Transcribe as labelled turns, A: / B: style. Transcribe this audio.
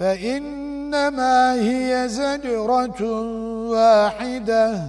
A: فإنما هي زجرة واحدة.